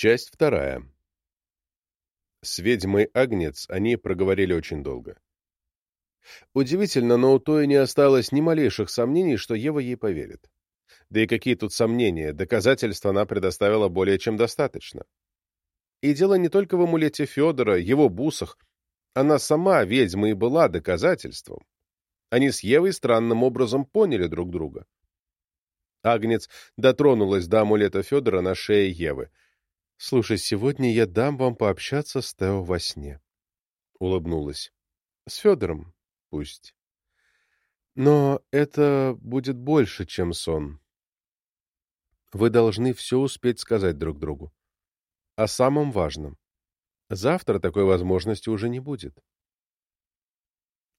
Часть вторая. С ведьмой Агнец они проговорили очень долго. Удивительно, но у той не осталось ни малейших сомнений, что Ева ей поверит. Да и какие тут сомнения, доказательств она предоставила более чем достаточно. И дело не только в амулете Федора, его бусах. Она сама, ведьма, и была доказательством. Они с Евой странным образом поняли друг друга. Агнец дотронулась до амулета Федора на шее Евы — «Слушай, сегодня я дам вам пообщаться с Тео во сне». Улыбнулась. «С Федором, пусть. Но это будет больше, чем сон. Вы должны все успеть сказать друг другу. О самом важном. Завтра такой возможности уже не будет.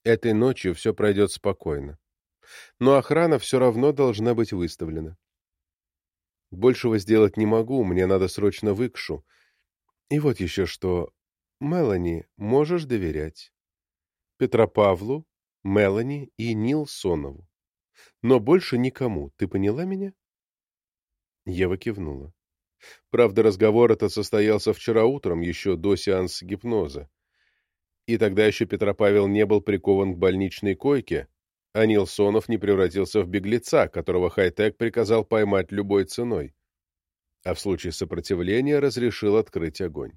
Этой ночью все пройдет спокойно. Но охрана все равно должна быть выставлена. Большего сделать не могу, мне надо срочно в Икшу. И вот еще что. Мелани можешь доверять. Петропавлу, Мелани и Нилсонову. Но больше никому. Ты поняла меня? Ева кивнула. Правда, разговор этот состоялся вчера утром, еще до сеанса гипноза. И тогда еще Петропавел не был прикован к больничной койке, а Нилсонов не превратился в беглеца, которого Хайтек приказал поймать любой ценой, а в случае сопротивления разрешил открыть огонь.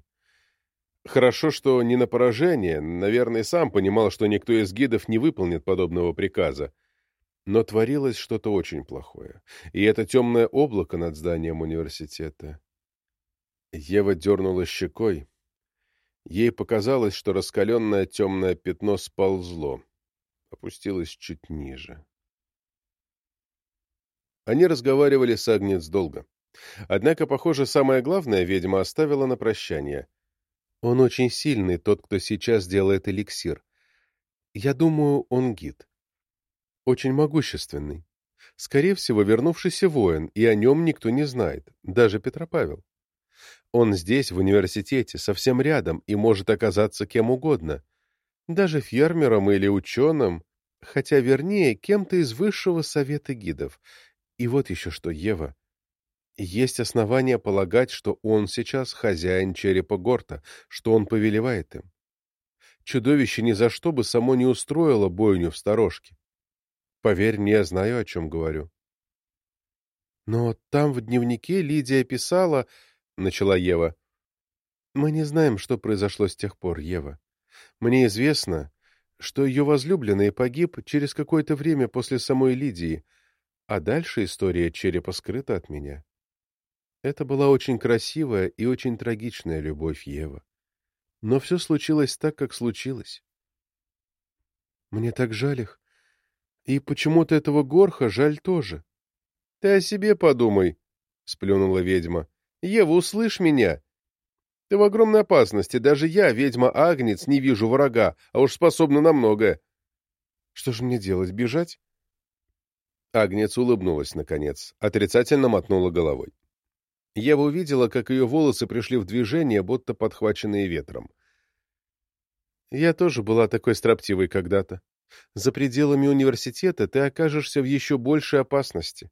Хорошо, что не на поражение, наверное, сам понимал, что никто из гидов не выполнит подобного приказа, но творилось что-то очень плохое, и это темное облако над зданием университета. Ева дернула щекой. Ей показалось, что раскаленное темное пятно сползло опустилась чуть ниже. Они разговаривали с Агнец долго. Однако, похоже, самое главное ведьма оставила на прощание. Он очень сильный, тот, кто сейчас делает эликсир. Я думаю, он гид. Очень могущественный. Скорее всего, вернувшийся воин, и о нем никто не знает, даже Петропавел. Он здесь, в университете, совсем рядом, и может оказаться кем угодно даже фермером или ученым, хотя, вернее, кем-то из высшего совета гидов. И вот еще что, Ева. Есть основания полагать, что он сейчас хозяин черепа Горта, что он повелевает им. Чудовище ни за что бы само не устроило бойню в сторожке. Поверь мне, я знаю, о чем говорю. Но там в дневнике Лидия писала, — начала Ева. Мы не знаем, что произошло с тех пор, Ева. Мне известно, что ее возлюбленный погиб через какое-то время после самой Лидии, а дальше история черепа скрыта от меня. Это была очень красивая и очень трагичная любовь Ева. Но все случилось так, как случилось. Мне так жаль их. И почему-то этого горха жаль тоже. — Ты о себе подумай, — сплюнула ведьма. — Ева, услышь меня. Ты в огромной опасности. Даже я, ведьма-агнец, не вижу врага, а уж способна на многое. Что же мне делать, бежать? Агнец улыбнулась, наконец, отрицательно мотнула головой. Ева увидела, как ее волосы пришли в движение, будто подхваченные ветром. Я тоже была такой строптивой когда-то. За пределами университета ты окажешься в еще большей опасности.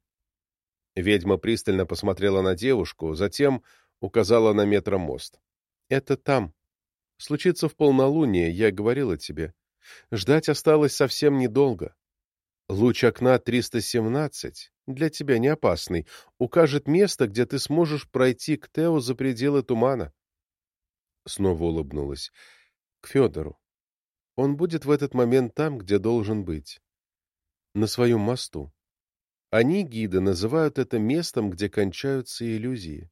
Ведьма пристально посмотрела на девушку, затем указала на метромост. Это там. Случится в полнолуние, я говорила тебе. Ждать осталось совсем недолго. Луч окна 317, для тебя не опасный, укажет место, где ты сможешь пройти к Тео за пределы тумана. Снова улыбнулась. К Федору. Он будет в этот момент там, где должен быть. На своем мосту. Они, гиды, называют это местом, где кончаются иллюзии.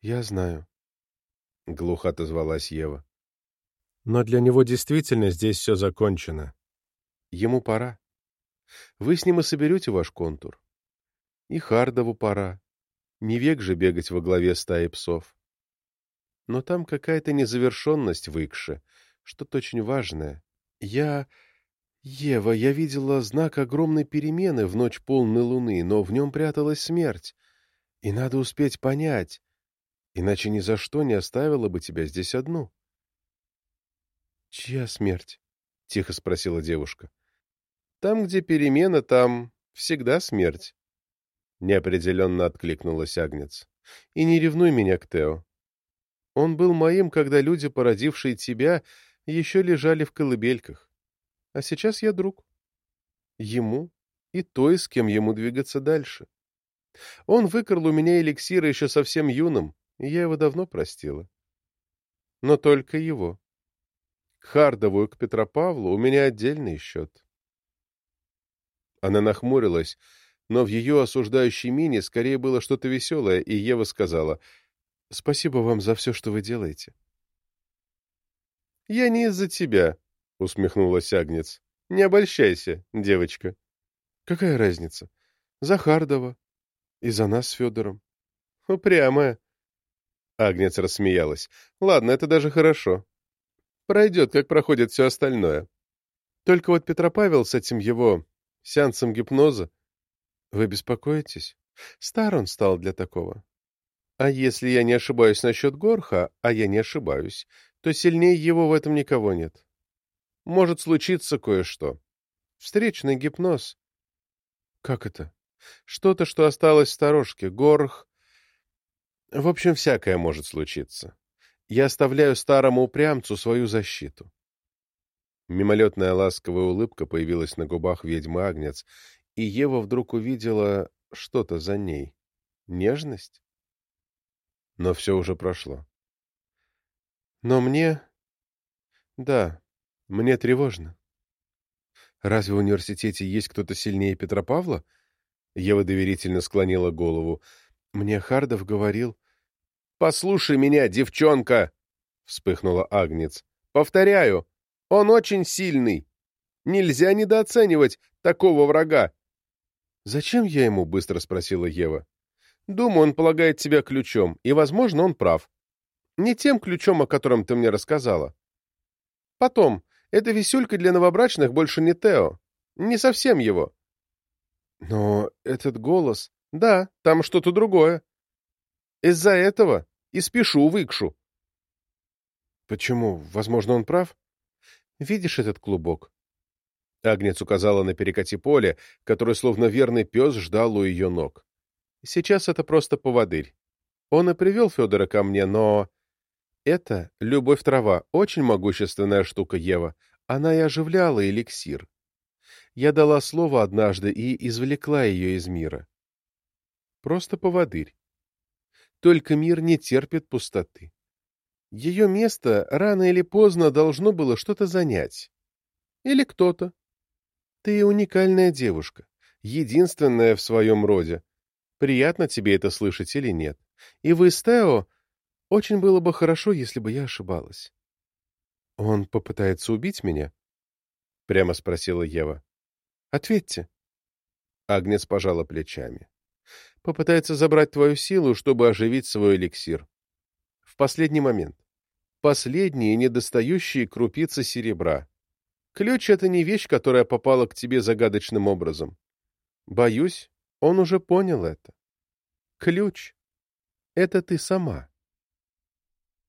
Я знаю. — глухо отозвалась Ева. «Но для него действительно здесь все закончено. Ему пора. Вы с ним и соберете ваш контур. И Хардову пора. Не век же бегать во главе стаи псов. Но там какая-то незавершенность в Икше, что-то очень важное. Я... Ева, я видела знак огромной перемены в ночь полной луны, но в нем пряталась смерть. И надо успеть понять, Иначе ни за что не оставила бы тебя здесь одну. — Чья смерть? — тихо спросила девушка. — Там, где перемена, там всегда смерть. Неопределенно откликнулась Агнец. И не ревнуй меня к Тео. Он был моим, когда люди, породившие тебя, еще лежали в колыбельках. А сейчас я друг. Ему и той, с кем ему двигаться дальше. Он выкрал у меня эликсира еще совсем юным, я его давно простила. Но только его. К Хардову и к Петропавлу у меня отдельный счет. Она нахмурилась, но в ее осуждающей мине скорее было что-то веселое, и Ева сказала, «Спасибо вам за все, что вы делаете». «Я не из-за тебя», — усмехнулась Агнец. «Не обольщайся, девочка». «Какая разница? Захардова. И за нас с Федором». «Упрямая». Агнец рассмеялась. «Ладно, это даже хорошо. Пройдет, как проходит все остальное. Только вот Петропавел с этим его сеансом гипноза вы беспокоитесь? Стар он стал для такого. А если я не ошибаюсь насчет Горха, а я не ошибаюсь, то сильнее его в этом никого нет. Может случиться кое-что. Встречный гипноз. Как это? Что-то, что осталось в сторожке. Горх. В общем, всякое может случиться. Я оставляю старому упрямцу свою защиту. Мимолетная ласковая улыбка появилась на губах ведьмы Агнец, и Ева вдруг увидела что-то за ней. Нежность? Но все уже прошло. Но мне... Да, мне тревожно. Разве в университете есть кто-то сильнее Петропавла? Ева доверительно склонила голову. Мне Хардов говорил... «Послушай меня, девчонка!» — вспыхнула Агнец. «Повторяю, он очень сильный. Нельзя недооценивать такого врага. «Зачем я ему?» — быстро спросила Ева. «Думаю, он полагает тебя ключом, и, возможно, он прав. Не тем ключом, о котором ты мне рассказала. Потом, эта висюлька для новобрачных больше не Тео. Не совсем его». «Но этот голос...» «Да, там что-то другое. Из-за этого и спешу выкшу». «Почему? Возможно, он прав?» «Видишь этот клубок? Агнец указала на перекати поле, который словно верный пес ждал у ее ног. Сейчас это просто поводырь. Он и привел Федора ко мне, но... Это любовь-трава, очень могущественная штука, Ева. Она и оживляла эликсир. Я дала слово однажды и извлекла ее из мира. Просто поводырь. Только мир не терпит пустоты. Ее место рано или поздно должно было что-то занять. Или кто-то. Ты уникальная девушка, единственная в своем роде. Приятно тебе это слышать или нет? И вы с Тео... Очень было бы хорошо, если бы я ошибалась. Он попытается убить меня? Прямо спросила Ева. Ответьте. Агнес пожала плечами. Попытается забрать твою силу, чтобы оживить свой эликсир. В последний момент. Последние недостающие крупицы серебра. Ключ — это не вещь, которая попала к тебе загадочным образом. Боюсь, он уже понял это. Ключ — это ты сама.